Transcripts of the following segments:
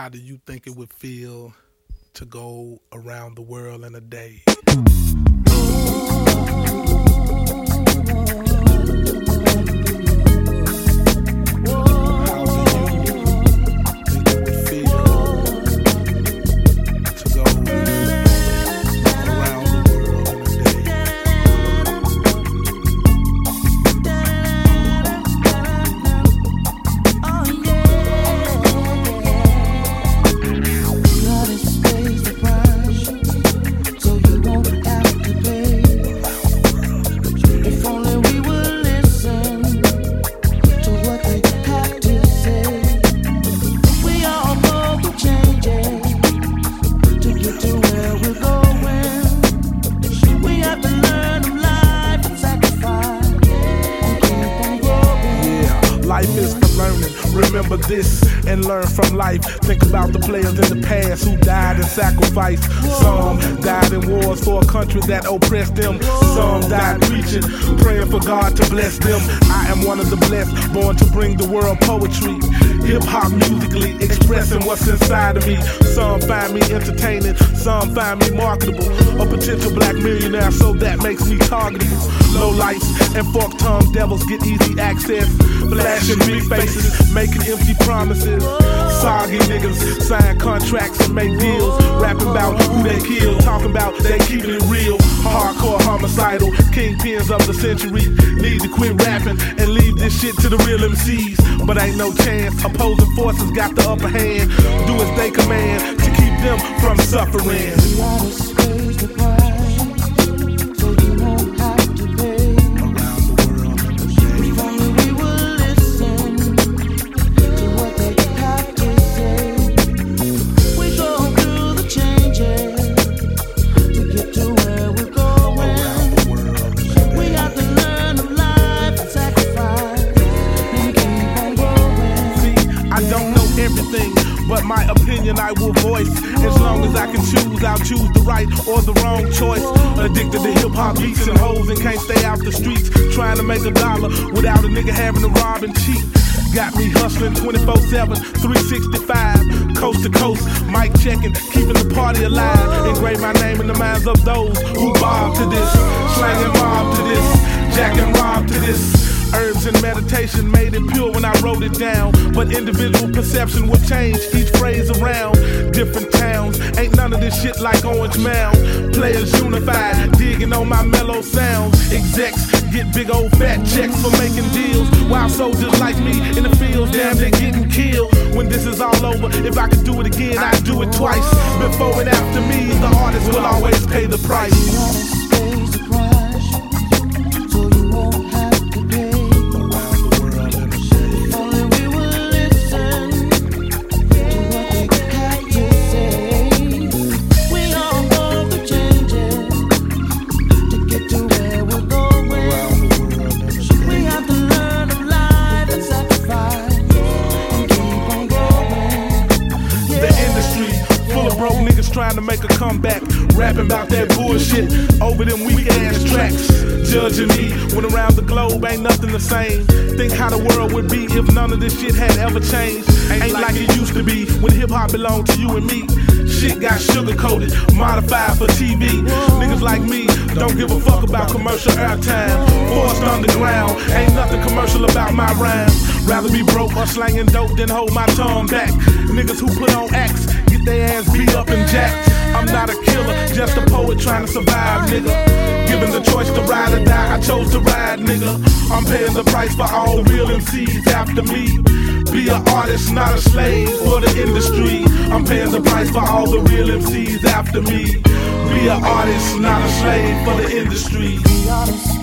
how do you think it would feel to go around the world in a day? That oppressed them. Some died preaching, praying for God to bless them. I am one of the blessed, born to bring the world poetry. Hip hop musically expressing what's inside of me. Some find me entertaining, some find me marketable. A potential black millionaire, so that makes me targetable. Low lights and fork tongue devils get easy access. Flashing big faces, making empty promises. Soggy niggas sign contracts and make deals. Rapping about who they kill, talking about they keeping it real. Hardcore homicidal, kingpins of the century. Need to quit rapping and leave this shit to the real MCs. But ain't no chance, opposing forces got the upper hand. Do as they command to keep them from suffering. Or the wrong choice. Addicted to hip hop beats and hoes and can't stay out the streets. Trying to make a dollar without a nigga having to rob and cheat. Got me hustling 24 7, 365, coast to coast, mic checking, keeping the party alive. Engrave my name in the minds of those who bob to this, and meditation made it pure when I wrote it down. But individual perception will change each phrase around. Different towns, ain't none of this shit like Orange Mound. Players unified, digging on my mellow sounds. Execs get big old fat checks for making deals. While soldiers like me in the fields, damn, they getting killed. When this is all over, if I could do it again, I'd do it twice. Before and after me, the artist will always pay the price. Rapping about that bullshit over them weak ass tracks. Judging me when around the globe ain't nothing the same. Think how the world would be if none of this shit had ever changed. Ain't like it used to be when hip hop belonged to you and me. Shit got sugar coated, modified for TV. Niggas like me don't give a fuck about commercial airtime. Forced underground, ain't nothing commercial about my rhymes. Rather be broke or slanging dope than hold my tongue back. Niggas who put on acts get their ass beat up and jacked. I'm not a killer, just a poet trying to survive, nigga. Given the choice to ride or die, I chose to ride, nigga. I'm paying the price for all the real MCs after me. Be an artist, not a slave for the industry. I'm paying the price for all the real MCs after me. Be an artist, not a slave for the industry.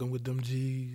Fucking with them G's.